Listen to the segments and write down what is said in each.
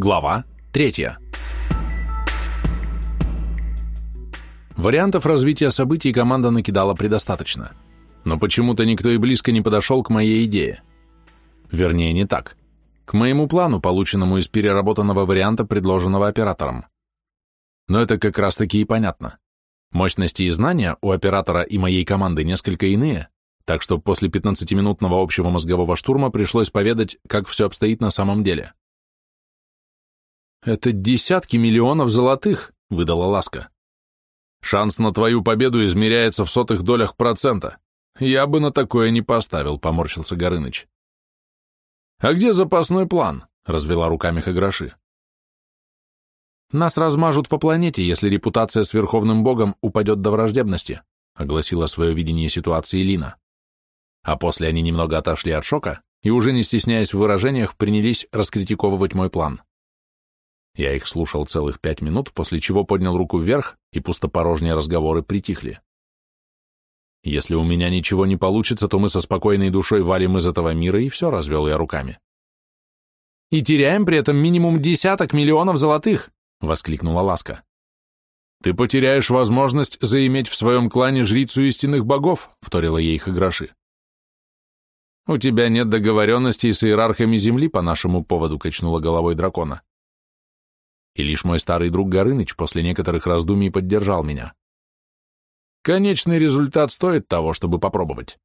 Глава 3. Вариантов развития событий команда накидала предостаточно, но почему-то никто и близко не подошел к моей идее. Вернее, не так. К моему плану, полученному из переработанного варианта, предложенного оператором. Но это как раз-таки и понятно. Мощности и знания у оператора и моей команды несколько иные, так что после 15-минутного общего мозгового штурма пришлось поведать, как все обстоит на самом деле. «Это десятки миллионов золотых», — выдала Ласка. «Шанс на твою победу измеряется в сотых долях процента. Я бы на такое не поставил», — поморщился Горыныч. «А где запасной план?» — развела руками Хаграши. «Нас размажут по планете, если репутация с Верховным Богом упадет до враждебности», — огласила свое видение ситуации Лина. А после они немного отошли от шока и, уже не стесняясь в выражениях, принялись раскритиковывать мой план. Я их слушал целых пять минут, после чего поднял руку вверх, и пустопорожние разговоры притихли. Если у меня ничего не получится, то мы со спокойной душой валим из этого мира, и все, развел я руками. «И теряем при этом минимум десяток миллионов золотых!» — воскликнула Ласка. «Ты потеряешь возможность заиметь в своем клане жрицу истинных богов», — вторила ей Хаграши. «У тебя нет договоренностей с иерархами Земли по нашему поводу», — качнула головой дракона и лишь мой старый друг Горыныч после некоторых раздумий поддержал меня. Конечный результат стоит того, чтобы попробовать.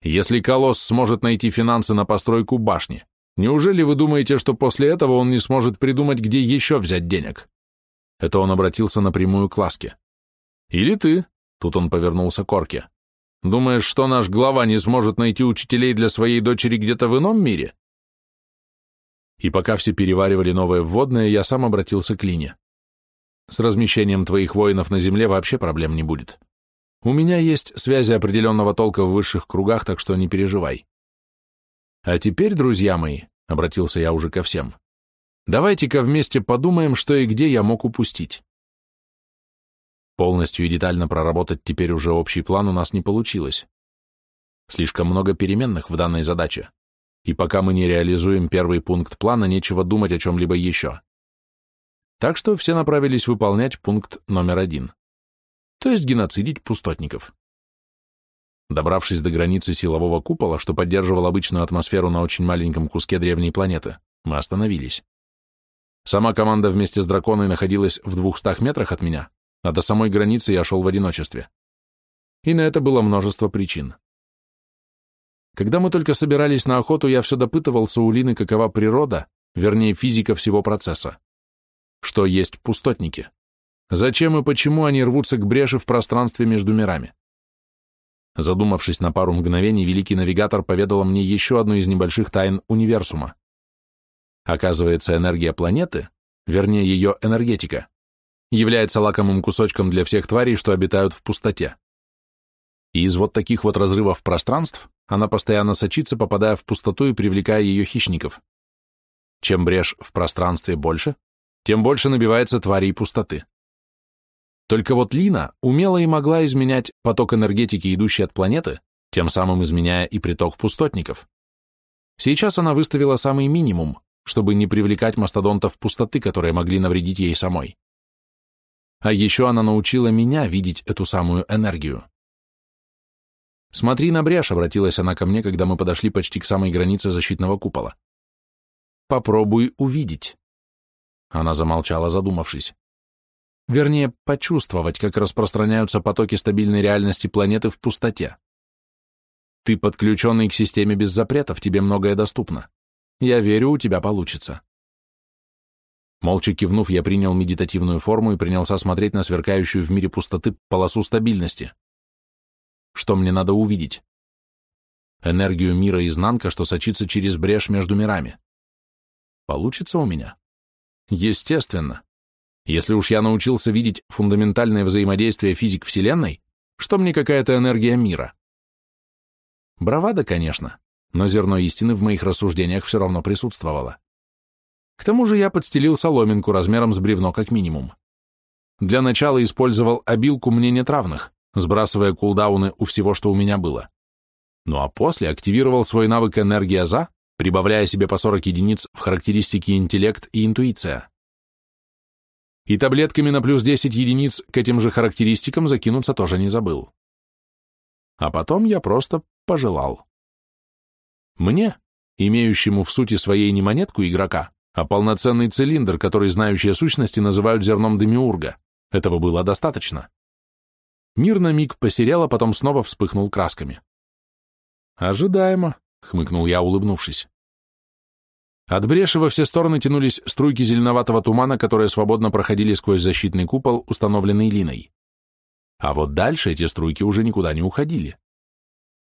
Если Колосс сможет найти финансы на постройку башни, неужели вы думаете, что после этого он не сможет придумать, где еще взять денег? Это он обратился напрямую к Ласке. Или ты, тут он повернулся к Орке, думаешь, что наш глава не сможет найти учителей для своей дочери где-то в ином мире? И пока все переваривали новое вводное, я сам обратился к Лине. С размещением твоих воинов на земле вообще проблем не будет. У меня есть связи определенного толка в высших кругах, так что не переживай. А теперь, друзья мои, — обратился я уже ко всем, — давайте-ка вместе подумаем, что и где я мог упустить. Полностью и детально проработать теперь уже общий план у нас не получилось. Слишком много переменных в данной задаче и пока мы не реализуем первый пункт плана, нечего думать о чем-либо еще. Так что все направились выполнять пункт номер один, то есть геноцидить пустотников. Добравшись до границы силового купола, что поддерживал обычную атмосферу на очень маленьком куске древней планеты, мы остановились. Сама команда вместе с драконой находилась в двухстах метрах от меня, а до самой границы я шел в одиночестве. И на это было множество причин. Когда мы только собирались на охоту, я все допытывался у Лины, какова природа, вернее, физика всего процесса. Что есть пустотники? Зачем и почему они рвутся к бреши в пространстве между мирами? Задумавшись на пару мгновений, великий навигатор поведал мне еще одну из небольших тайн универсума. Оказывается, энергия планеты, вернее ее энергетика, является лакомым кусочком для всех тварей, что обитают в пустоте. И из вот таких вот разрывов пространств она постоянно сочится, попадая в пустоту и привлекая ее хищников. Чем брешь в пространстве больше, тем больше набивается тварей пустоты. Только вот Лина умела и могла изменять поток энергетики, идущий от планеты, тем самым изменяя и приток пустотников. Сейчас она выставила самый минимум, чтобы не привлекать мастодонтов пустоты, которые могли навредить ей самой. А еще она научила меня видеть эту самую энергию. «Смотри на брешь», — обратилась она ко мне, когда мы подошли почти к самой границе защитного купола. «Попробуй увидеть». Она замолчала, задумавшись. Вернее, почувствовать, как распространяются потоки стабильной реальности планеты в пустоте. Ты подключенный к системе без запретов, тебе многое доступно. Я верю, у тебя получится. Молча кивнув, я принял медитативную форму и принялся смотреть на сверкающую в мире пустоты полосу стабильности. Что мне надо увидеть? Энергию мира изнанка, что сочится через брешь между мирами. Получится у меня? Естественно. Если уж я научился видеть фундаментальное взаимодействие физик Вселенной, что мне какая-то энергия мира? Бравада, конечно, но зерно истины в моих рассуждениях все равно присутствовало. К тому же я подстелил соломинку размером с бревно как минимум. Для начала использовал обилку мне нет равных сбрасывая кулдауны у всего, что у меня было. Ну а после активировал свой навык энергия за, прибавляя себе по 40 единиц в характеристики интеллект и интуиция. И таблетками на плюс 10 единиц к этим же характеристикам закинуться тоже не забыл. А потом я просто пожелал. Мне, имеющему в сути своей не монетку игрока, а полноценный цилиндр, который знающие сущности называют зерном демиурга, этого было достаточно. Мир на миг посерел, а потом снова вспыхнул красками. «Ожидаемо», — хмыкнул я, улыбнувшись. От бреши во все стороны тянулись струйки зеленоватого тумана, которые свободно проходили сквозь защитный купол, установленный Линой. А вот дальше эти струйки уже никуда не уходили.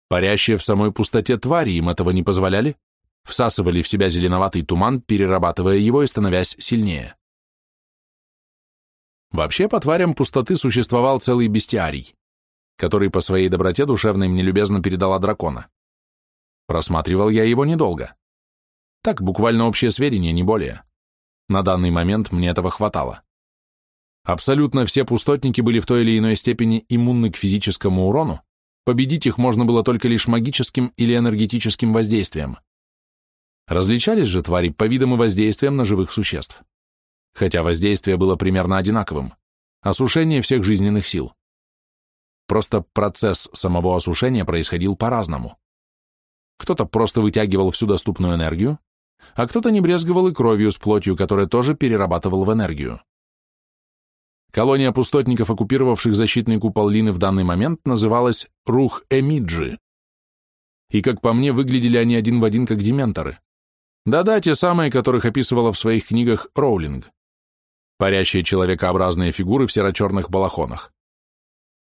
Парящие в самой пустоте твари им этого не позволяли, всасывали в себя зеленоватый туман, перерабатывая его и становясь сильнее. Вообще, по тварям пустоты существовал целый бестиарий, который по своей доброте душевной мне любезно передала дракона. Просматривал я его недолго. Так, буквально общее сведения, не более. На данный момент мне этого хватало. Абсолютно все пустотники были в той или иной степени иммунны к физическому урону, победить их можно было только лишь магическим или энергетическим воздействием. Различались же твари по видам и воздействиям на живых существ. Хотя воздействие было примерно одинаковым – осушение всех жизненных сил. Просто процесс самого осушения происходил по-разному. Кто-то просто вытягивал всю доступную энергию, а кто-то не брезговал и кровью с плотью, которая тоже перерабатывал в энергию. Колония пустотников, оккупировавших защитный купол Лины в данный момент, называлась Рух-Эмиджи. И, как по мне, выглядели они один в один как дементоры. Да-да, те самые, которых описывала в своих книгах Роулинг. Парящие человекообразные фигуры в серо-черных балахонах.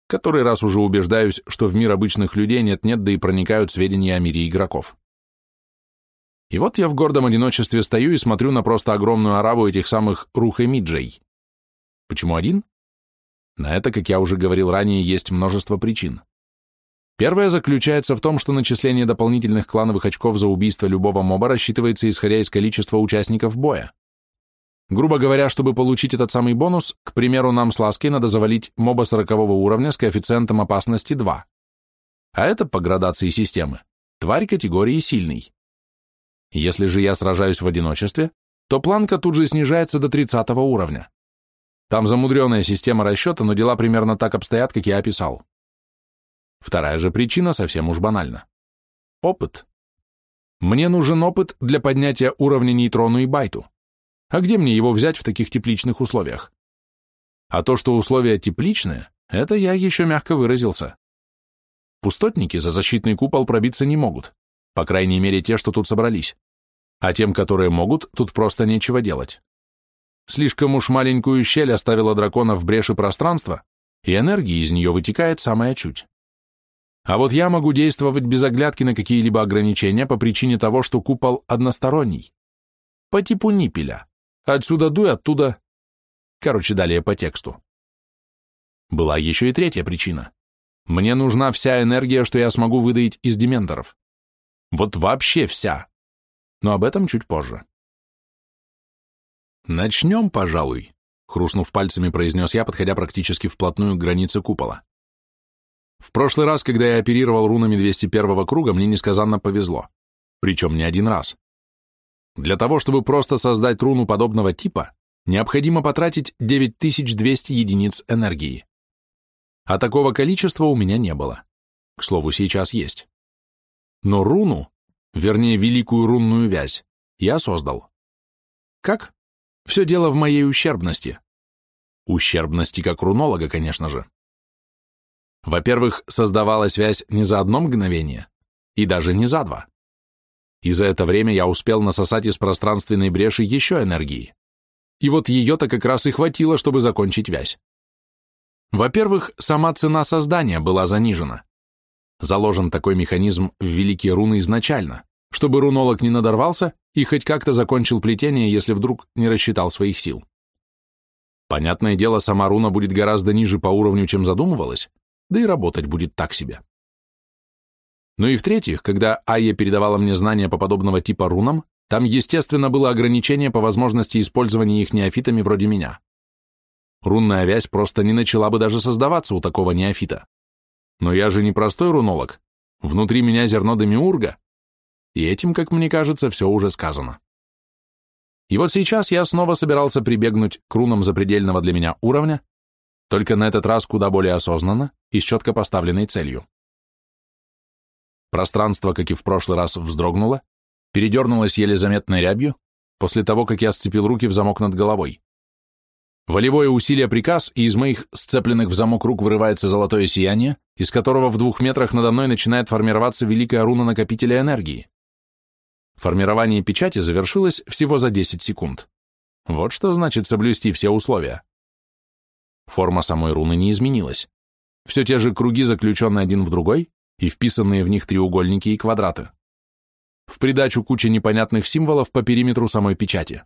Который раз уже убеждаюсь, что в мир обычных людей нет-нет, да и проникают сведения о мире игроков. И вот я в гордом одиночестве стою и смотрю на просто огромную ораву этих самых Рух-Эмиджей. Почему один? На это, как я уже говорил ранее, есть множество причин. Первая заключается в том, что начисление дополнительных клановых очков за убийство любого моба рассчитывается исходя из количества участников боя. Грубо говоря, чтобы получить этот самый бонус, к примеру, нам с Лаской надо завалить моба 40 уровня с коэффициентом опасности 2. А это по градации системы. Тварь категории сильный. Если же я сражаюсь в одиночестве, то планка тут же снижается до 30 уровня. Там замудренная система расчета, но дела примерно так обстоят, как я описал. Вторая же причина совсем уж банальна. Опыт. Мне нужен опыт для поднятия уровня нейтрону и байту. А где мне его взять в таких тепличных условиях? А то, что условия тепличные, это я еще мягко выразился. Пустотники за защитный купол пробиться не могут, по крайней мере те, что тут собрались. А тем, которые могут, тут просто нечего делать. Слишком уж маленькую щель оставила дракона в бреши пространства, и энергии из нее вытекает самая чуть. А вот я могу действовать без оглядки на какие-либо ограничения по причине того, что купол односторонний. По типу ниппеля. Отсюда дуй, оттуда... Короче, далее по тексту. Была еще и третья причина. Мне нужна вся энергия, что я смогу выдаить из дементоров. Вот вообще вся. Но об этом чуть позже. «Начнем, пожалуй», — хрустнув пальцами, произнес я, подходя практически вплотную к границе купола. В прошлый раз, когда я оперировал рунами 201 круга, мне несказанно повезло. Причем не один раз. Для того, чтобы просто создать руну подобного типа, необходимо потратить 9200 единиц энергии. А такого количества у меня не было. К слову, сейчас есть. Но руну, вернее, великую рунную вязь, я создал. Как? Все дело в моей ущербности. Ущербности как рунолога, конечно же. Во-первых, создавалась связь не за одно мгновение, и даже не за два. И за это время я успел насосать из пространственной бреши еще энергии. И вот ее-то как раз и хватило, чтобы закончить вязь. Во-первых, сама цена создания была занижена. Заложен такой механизм в великие руны изначально, чтобы рунолог не надорвался и хоть как-то закончил плетение, если вдруг не рассчитал своих сил. Понятное дело, сама руна будет гораздо ниже по уровню, чем задумывалась, да и работать будет так себе. Ну и в-третьих, когда Айя передавала мне знания по подобного типа рунам, там, естественно, было ограничение по возможности использования их неофитами вроде меня. Рунная вязь просто не начала бы даже создаваться у такого неофита. Но я же не простой рунолог. Внутри меня зерно демиурга, и этим, как мне кажется, все уже сказано. И вот сейчас я снова собирался прибегнуть к рунам запредельного для меня уровня, только на этот раз куда более осознанно и с четко поставленной целью. Пространство, как и в прошлый раз, вздрогнуло, передернулось еле заметной рябью, после того, как я сцепил руки в замок над головой. Волевое усилие приказ, и из моих сцепленных в замок рук вырывается золотое сияние, из которого в двух метрах надо мной начинает формироваться великая руна накопителя энергии. Формирование печати завершилось всего за 10 секунд. Вот что значит соблюсти все условия. Форма самой руны не изменилась. Все те же круги, заключенные один в другой, и вписанные в них треугольники и квадраты. В придачу куча непонятных символов по периметру самой печати.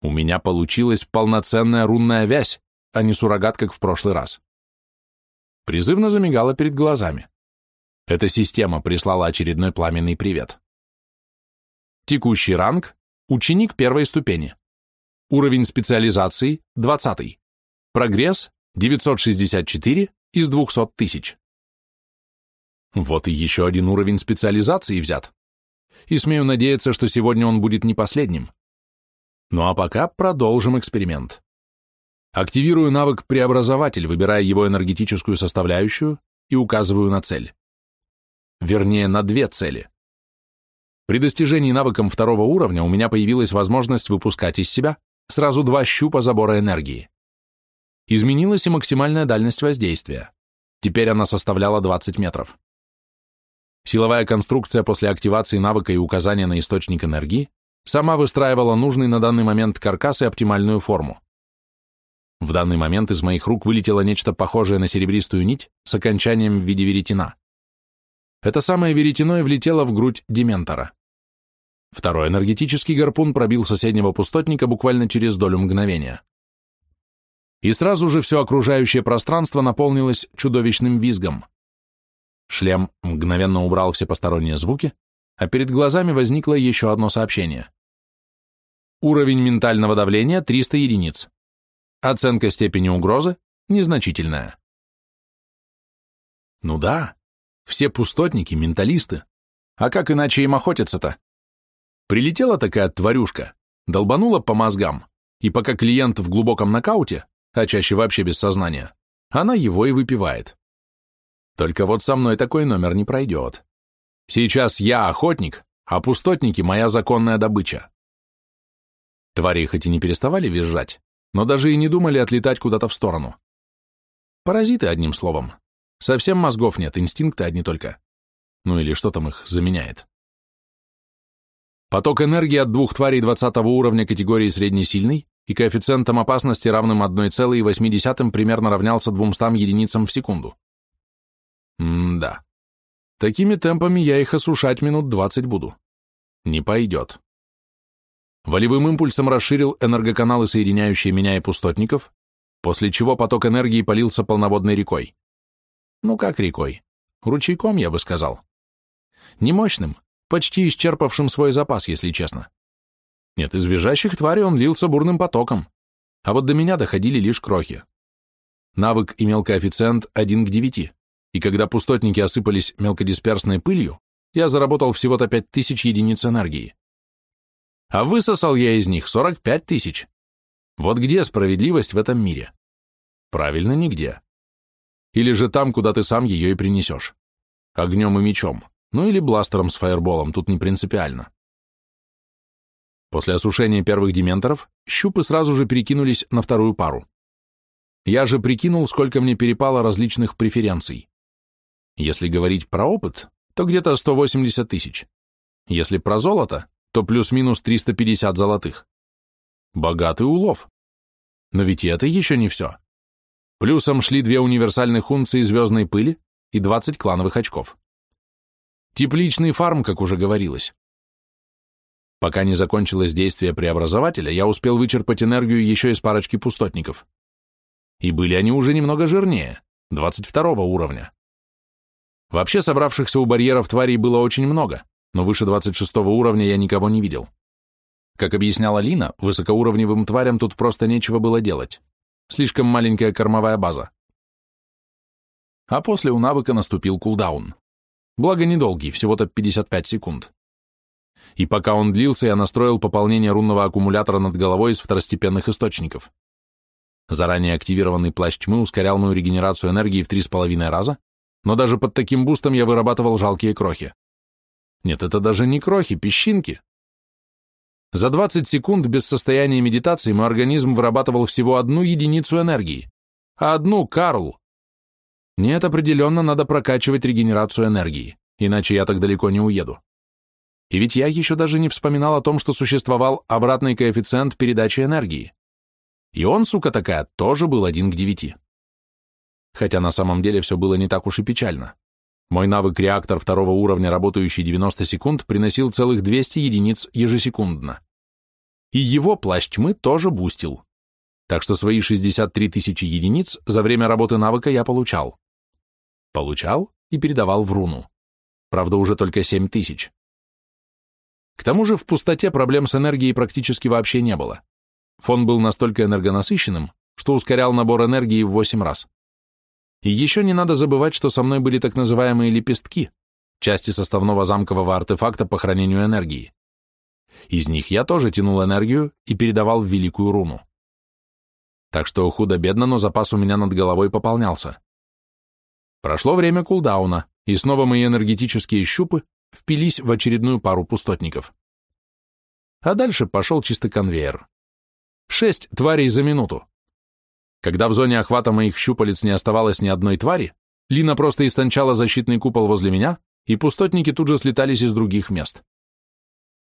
У меня получилась полноценная рунная вязь, а не суррогат, как в прошлый раз. Призывно замигала перед глазами. Эта система прислала очередной пламенный привет. Текущий ранг – ученик первой ступени. Уровень специализации – 20. Прогресс – 964 из 200 тысяч. Вот и еще один уровень специализации взят. И смею надеяться, что сегодня он будет не последним. Ну а пока продолжим эксперимент. Активирую навык «Преобразователь», выбирая его энергетическую составляющую и указываю на цель. Вернее, на две цели. При достижении навыком второго уровня у меня появилась возможность выпускать из себя сразу два щупа забора энергии. Изменилась и максимальная дальность воздействия. Теперь она составляла 20 метров. Силовая конструкция после активации навыка и указания на источник энергии сама выстраивала нужный на данный момент каркас и оптимальную форму. В данный момент из моих рук вылетело нечто похожее на серебристую нить с окончанием в виде веретена. Это самое веретено и влетело в грудь Дементора. Второй энергетический гарпун пробил соседнего пустотника буквально через долю мгновения. И сразу же все окружающее пространство наполнилось чудовищным визгом. Шлем мгновенно убрал все посторонние звуки, а перед глазами возникло еще одно сообщение. Уровень ментального давления 300 единиц. Оценка степени угрозы незначительная. Ну да, все пустотники, менталисты. А как иначе им охотиться-то? Прилетела такая тварюшка, долбанула по мозгам, и пока клиент в глубоком нокауте, а чаще вообще без сознания, она его и выпивает. Только вот со мной такой номер не пройдет. Сейчас я охотник, а пустотники — моя законная добыча. Твари хоть и не переставали визжать, но даже и не думали отлетать куда-то в сторону. Паразиты, одним словом. Совсем мозгов нет, инстинкты одни только. Ну или что там их заменяет. Поток энергии от двух тварей 20 уровня категории среднесильный и коэффициентом опасности равным 1,8 примерно равнялся 200 единицам в секунду. М-да. Такими темпами я их осушать минут 20 буду. Не пойдет. Волевым импульсом расширил энергоканалы, соединяющие меня и пустотников, после чего поток энергии полился полноводной рекой. Ну как рекой? Ручейком, я бы сказал. Не мощным, почти исчерпавшим свой запас, если честно. Нет, из визжащих тварей он лился бурным потоком, а вот до меня доходили лишь крохи. Навык имел коэффициент 1 к 9, и когда пустотники осыпались мелкодисперсной пылью, я заработал всего-то 5000 единиц энергии. А высосал я из них 45 тысяч. Вот где справедливость в этом мире? Правильно, нигде. Или же там, куда ты сам ее и принесешь. Огнем и мечом. Ну или бластером с фаерболом, тут не принципиально. После осушения первых дементоров щупы сразу же перекинулись на вторую пару. Я же прикинул, сколько мне перепало различных преференций. Если говорить про опыт, то где-то 180 тысяч. Если про золото, то плюс-минус 350 золотых. Богатый улов. Но ведь и это еще не все. Плюсом шли две универсальных унции звездной пыли и 20 клановых очков. Тепличный фарм, как уже говорилось. Пока не закончилось действие преобразователя, я успел вычерпать энергию еще из парочки пустотников. И были они уже немного жирнее, 22 уровня. Вообще собравшихся у барьеров тварей было очень много, но выше 26 уровня я никого не видел. Как объясняла Лина, высокоуровневым тварям тут просто нечего было делать. Слишком маленькая кормовая база. А после у навыка наступил кулдаун. благо недолгий, всего-то 55 секунд. И пока он длился, я настроил пополнение рунного аккумулятора над головой из второстепенных источников. Заранее активированный плащ тьмы ускорял мою регенерацию энергии в три с половиной раза, но даже под таким бустом я вырабатывал жалкие крохи. Нет, это даже не крохи, песчинки. За 20 секунд без состояния медитации мой организм вырабатывал всего одну единицу энергии. А одну, Карл. Нет, определенно надо прокачивать регенерацию энергии, иначе я так далеко не уеду. И ведь я еще даже не вспоминал о том, что существовал обратный коэффициент передачи энергии. И он, сука такая, тоже был один к девяти. Хотя на самом деле все было не так уж и печально. Мой навык реактор второго уровня, работающий 90 секунд, приносил целых 200 единиц ежесекундно. И его плащ тьмы тоже бустил. Так что свои 63 тысячи единиц за время работы навыка я получал. Получал и передавал в руну. Правда, уже только 7 тысяч. К тому же в пустоте проблем с энергией практически вообще не было. Фон был настолько энергонасыщенным, что ускорял набор энергии в 8 раз. И еще не надо забывать, что со мной были так называемые лепестки, части составного замкового артефакта по хранению энергии. Из них я тоже тянул энергию и передавал в великую руну. Так что худо-бедно, но запас у меня над головой пополнялся. Прошло время кулдауна, и снова мои энергетические щупы впились в очередную пару пустотников. А дальше пошел чистый конвейер. Шесть тварей за минуту. Когда в зоне охвата моих щупалец не оставалось ни одной твари, Лина просто истончала защитный купол возле меня, и пустотники тут же слетались из других мест.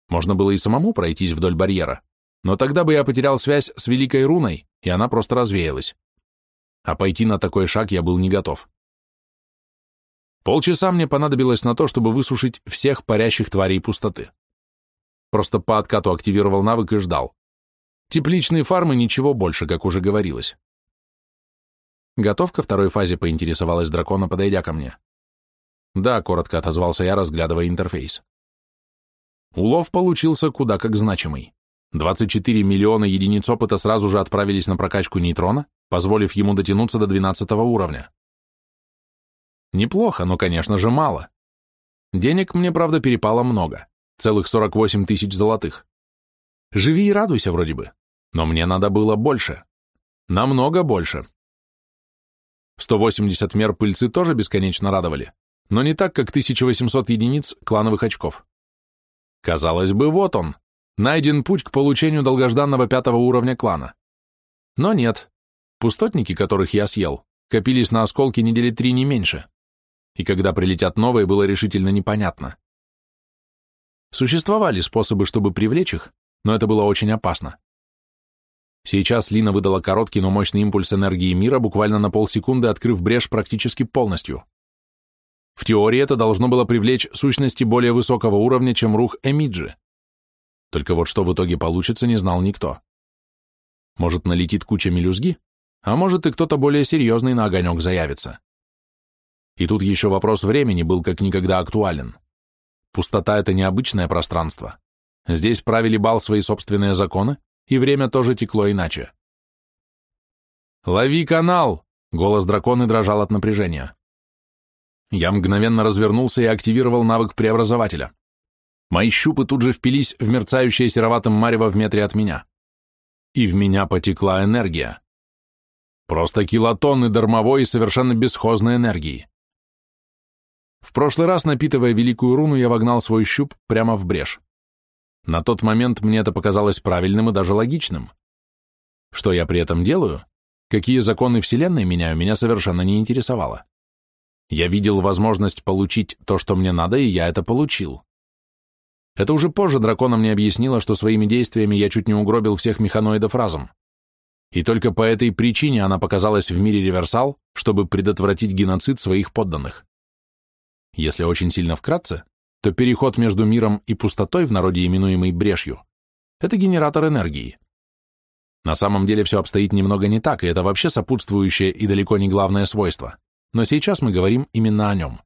Можно было и самому пройтись вдоль барьера, но тогда бы я потерял связь с Великой Руной, и она просто развеялась. А пойти на такой шаг я был не готов. Полчаса мне понадобилось на то, чтобы высушить всех парящих тварей пустоты. Просто по откату активировал навык и ждал. Тепличные фармы ничего больше, как уже говорилось. Готов ко второй фазе, поинтересовалась дракона, подойдя ко мне. Да, коротко отозвался я, разглядывая интерфейс. Улов получился куда как значимый. 24 миллиона единиц опыта сразу же отправились на прокачку нейтрона, позволив ему дотянуться до 12 уровня. Неплохо, но, конечно же, мало. Денег мне, правда, перепало много. Целых 48 тысяч золотых. Живи и радуйся вроде бы. Но мне надо было больше. Намного больше. 180 мер пыльцы тоже бесконечно радовали, но не так, как 1800 единиц клановых очков. Казалось бы, вот он, найден путь к получению долгожданного пятого уровня клана. Но нет, пустотники, которых я съел, копились на осколки недели три не меньше, и когда прилетят новые, было решительно непонятно. Существовали способы, чтобы привлечь их, но это было очень опасно. Сейчас Лина выдала короткий, но мощный импульс энергии мира, буквально на полсекунды открыв брешь практически полностью. В теории это должно было привлечь сущности более высокого уровня, чем рух Эмиджи. Только вот что в итоге получится, не знал никто. Может, налетит куча мелюзги, а может и кто-то более серьезный на огонек заявится. И тут еще вопрос времени был как никогда актуален. Пустота — это необычное пространство. Здесь правили бал свои собственные законы, и время тоже текло иначе. «Лови канал!» — голос дракона дрожал от напряжения. Я мгновенно развернулся и активировал навык преобразователя. Мои щупы тут же впились в мерцающее сероватым марево в метре от меня. И в меня потекла энергия. Просто килотонны дармовой и совершенно бесхозной энергии. В прошлый раз, напитывая великую руну, я вогнал свой щуп прямо в брешь. На тот момент мне это показалось правильным и даже логичным. Что я при этом делаю? Какие законы Вселенной меняю, меня совершенно не интересовало. Я видел возможность получить то, что мне надо, и я это получил. Это уже позже дракона мне объяснила, что своими действиями я чуть не угробил всех механоидов разом. И только по этой причине она показалась в мире реверсал, чтобы предотвратить геноцид своих подданных. Если очень сильно вкратце, то переход между миром и пустотой, в народе именуемой брешью, это генератор энергии. На самом деле все обстоит немного не так, и это вообще сопутствующее и далеко не главное свойство. Но сейчас мы говорим именно о нем.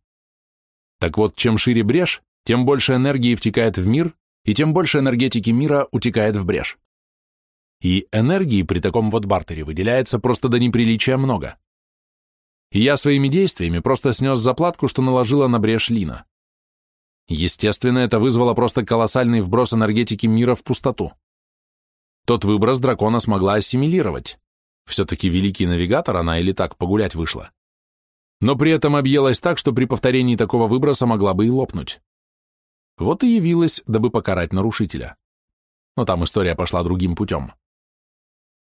Так вот, чем шире брешь, тем больше энергии втекает в мир, и тем больше энергетики мира утекает в брешь. И энергии при таком вот бартере выделяется просто до неприличия много. И я своими действиями просто снес заплатку, что наложила на брешь Лина. Естественно, это вызвало просто колоссальный вброс энергетики мира в пустоту. Тот выброс дракона смогла ассимилировать. Все-таки великий навигатор, она или так погулять вышла. Но при этом объелась так, что при повторении такого выброса могла бы и лопнуть. Вот и явилась, дабы покарать нарушителя. Но там история пошла другим путем.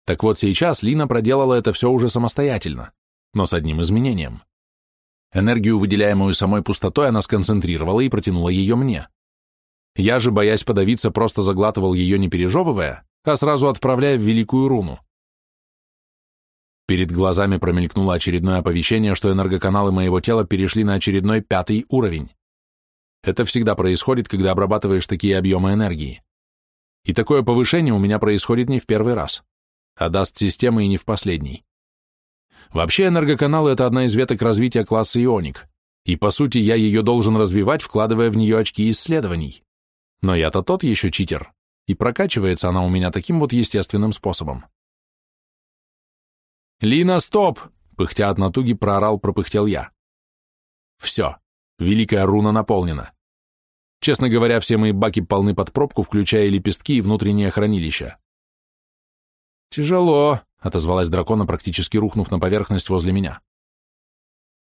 Так вот сейчас Лина проделала это все уже самостоятельно, но с одним изменением. Энергию, выделяемую самой пустотой, она сконцентрировала и протянула ее мне. Я же, боясь подавиться, просто заглатывал ее не пережевывая, а сразу отправляя в великую руну. Перед глазами промелькнуло очередное оповещение, что энергоканалы моего тела перешли на очередной пятый уровень. Это всегда происходит, когда обрабатываешь такие объемы энергии. И такое повышение у меня происходит не в первый раз, а даст системы и не в последний. Вообще энергоканалы — это одна из веток развития класса ионик, и по сути я ее должен развивать, вкладывая в нее очки исследований. Но я-то тот еще читер, и прокачивается она у меня таким вот естественным способом. «Лина, стоп!» — пыхтя от натуги проорал, пропыхтел я. «Все, великая руна наполнена. Честно говоря, все мои баки полны под пробку, включая лепестки и внутреннее хранилище». «Тяжело», — отозвалась дракона, практически рухнув на поверхность возле меня.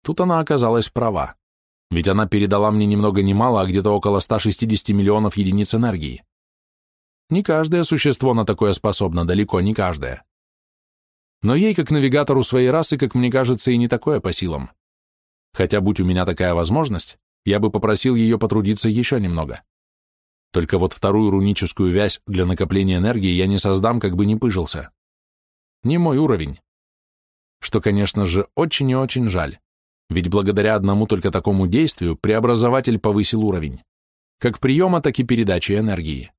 Тут она оказалась права, ведь она передала мне ни много ни мало, а где-то около 160 миллионов единиц энергии. Не каждое существо на такое способно, далеко не каждое. Но ей, как навигатору своей расы, как мне кажется, и не такое по силам. Хотя, будь у меня такая возможность, я бы попросил ее потрудиться еще немного. Только вот вторую руническую вязь для накопления энергии я не создам, как бы не пыжился. Не мой уровень. Что, конечно же, очень и очень жаль, ведь благодаря одному только такому действию преобразователь повысил уровень, как приема, так и передачи энергии.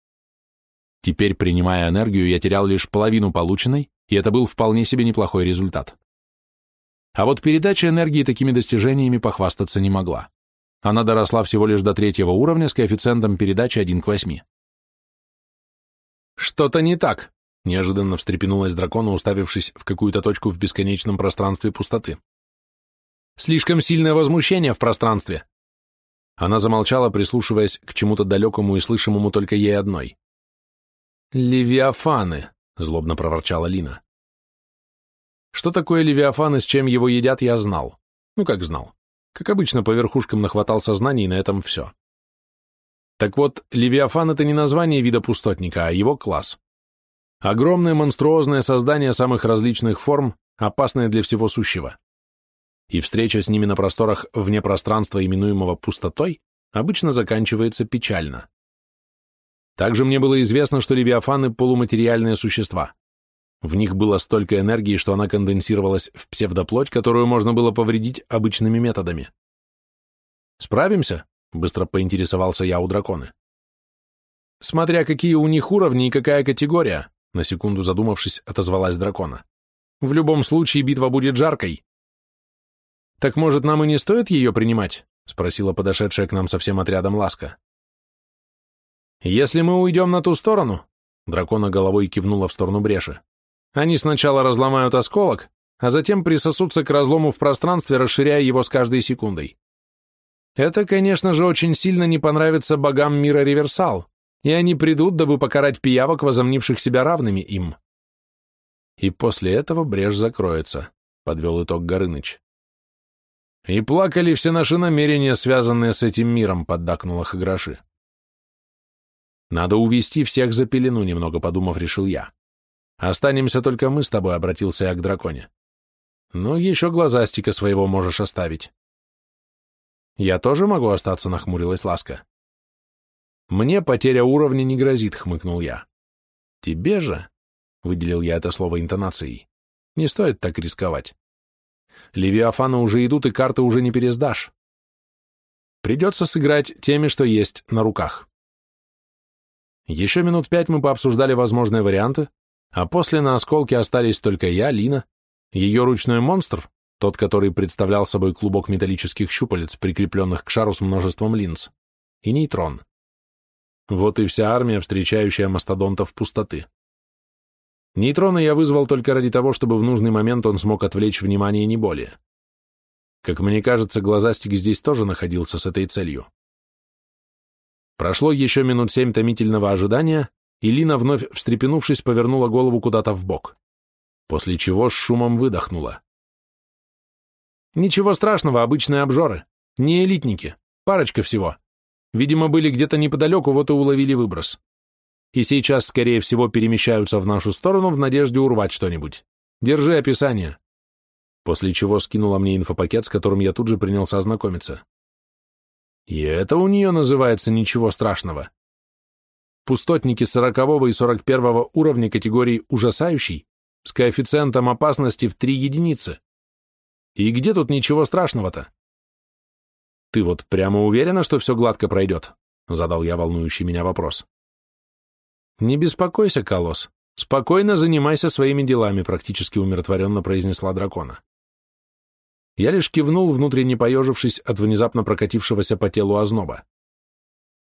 Теперь, принимая энергию, я терял лишь половину полученной, и это был вполне себе неплохой результат. А вот передача энергии такими достижениями похвастаться не могла. Она доросла всего лишь до третьего уровня с коэффициентом передачи 1 к 8. «Что-то не так», — неожиданно встрепенулась дракона, уставившись в какую-то точку в бесконечном пространстве пустоты. «Слишком сильное возмущение в пространстве». Она замолчала, прислушиваясь к чему-то далекому и слышимому только ей одной. «Левиафаны», злобно проворчала Лина. Что такое левиафан и с чем его едят, я знал. Ну, как знал. Как обычно, по верхушкам нахватал сознания, и на этом все. Так вот, левиафан — это не название вида пустотника, а его класс. Огромное монструозное создание самых различных форм, опасное для всего сущего. И встреча с ними на просторах вне пространства, именуемого пустотой, обычно заканчивается печально. Также мне было известно, что левиафаны – полуматериальные существа. В них было столько энергии, что она конденсировалась в псевдоплоть, которую можно было повредить обычными методами. «Справимся?» — быстро поинтересовался я у драконы. «Смотря какие у них уровни и какая категория», — на секунду задумавшись, отозвалась дракона. «В любом случае битва будет жаркой». «Так, может, нам и не стоит ее принимать?» — спросила подошедшая к нам со всем отрядом Ласка. «Если мы уйдем на ту сторону», — дракона головой кивнула в сторону бреши, «они сначала разломают осколок, а затем присосутся к разлому в пространстве, расширяя его с каждой секундой. Это, конечно же, очень сильно не понравится богам мира Реверсал, и они придут, дабы покарать пиявок, возомнивших себя равными им. И после этого брешь закроется, — подвел итог Горыныч. И плакали все наши намерения, связанные с этим миром, — поддакнула Хаграши. Надо увести всех за пелену, немного подумав, решил я. Останемся только мы с тобой, обратился я к драконе. Ну, еще глазастика своего можешь оставить. Я тоже могу остаться, нахмурилась Ласка. Мне потеря уровня не грозит, хмыкнул я. Тебе же, выделил я это слово интонацией, не стоит так рисковать. Левиафаны уже идут, и карты уже не пересдашь. Придется сыграть теми, что есть на руках. Еще минут пять мы пообсуждали возможные варианты, а после на осколке остались только я, Лина, ее ручной монстр, тот, который представлял собой клубок металлических щупалец, прикрепленных к шару с множеством линз, и нейтрон. Вот и вся армия, встречающая мастодонтов пустоты. Нейтрона я вызвал только ради того, чтобы в нужный момент он смог отвлечь внимание не более. Как мне кажется, глазастик здесь тоже находился с этой целью. Прошло еще минут семь томительного ожидания, и Лина, вновь встрепенувшись, повернула голову куда-то в бок, после чего с шумом выдохнула. «Ничего страшного, обычные обжоры. Не элитники. Парочка всего. Видимо, были где-то неподалеку, вот и уловили выброс. И сейчас, скорее всего, перемещаются в нашу сторону в надежде урвать что-нибудь. Держи описание». После чего скинула мне инфопакет, с которым я тут же принялся ознакомиться. И это у нее называется ничего страшного. Пустотники 40 и 41 уровня категории «ужасающий» с коэффициентом опасности в 3 единицы. И где тут ничего страшного-то? Ты вот прямо уверена, что все гладко пройдет? Задал я волнующий меня вопрос. Не беспокойся, Колосс. Спокойно занимайся своими делами, практически умиротворенно произнесла дракона. Я лишь кивнул, внутренне поежившись от внезапно прокатившегося по телу озноба.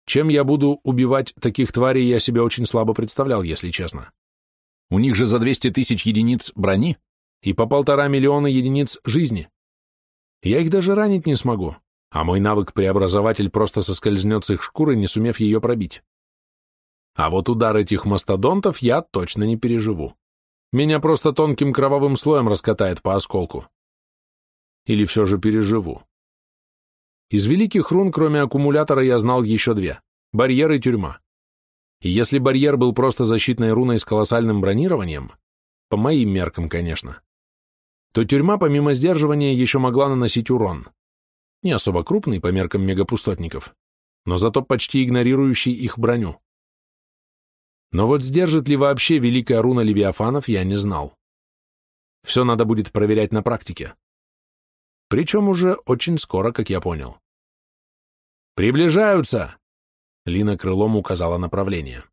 Чем я буду убивать таких тварей, я себе очень слабо представлял, если честно. У них же за 200 тысяч единиц брони и по полтора миллиона единиц жизни. Я их даже ранить не смогу, а мой навык-преобразователь просто соскользнет с их шкуры, не сумев ее пробить. А вот удар этих мастодонтов я точно не переживу. Меня просто тонким кровавым слоем раскатает по осколку. Или все же переживу? Из великих рун, кроме аккумулятора, я знал еще две — барьер и тюрьма. И если барьер был просто защитной руной с колоссальным бронированием, по моим меркам, конечно, то тюрьма помимо сдерживания еще могла наносить урон. Не особо крупный по меркам мегапустотников, но зато почти игнорирующий их броню. Но вот сдержит ли вообще великая руна Левиафанов, я не знал. Все надо будет проверять на практике. Причем уже очень скоро, как я понял. «Приближаются!» Лина крылом указала направление.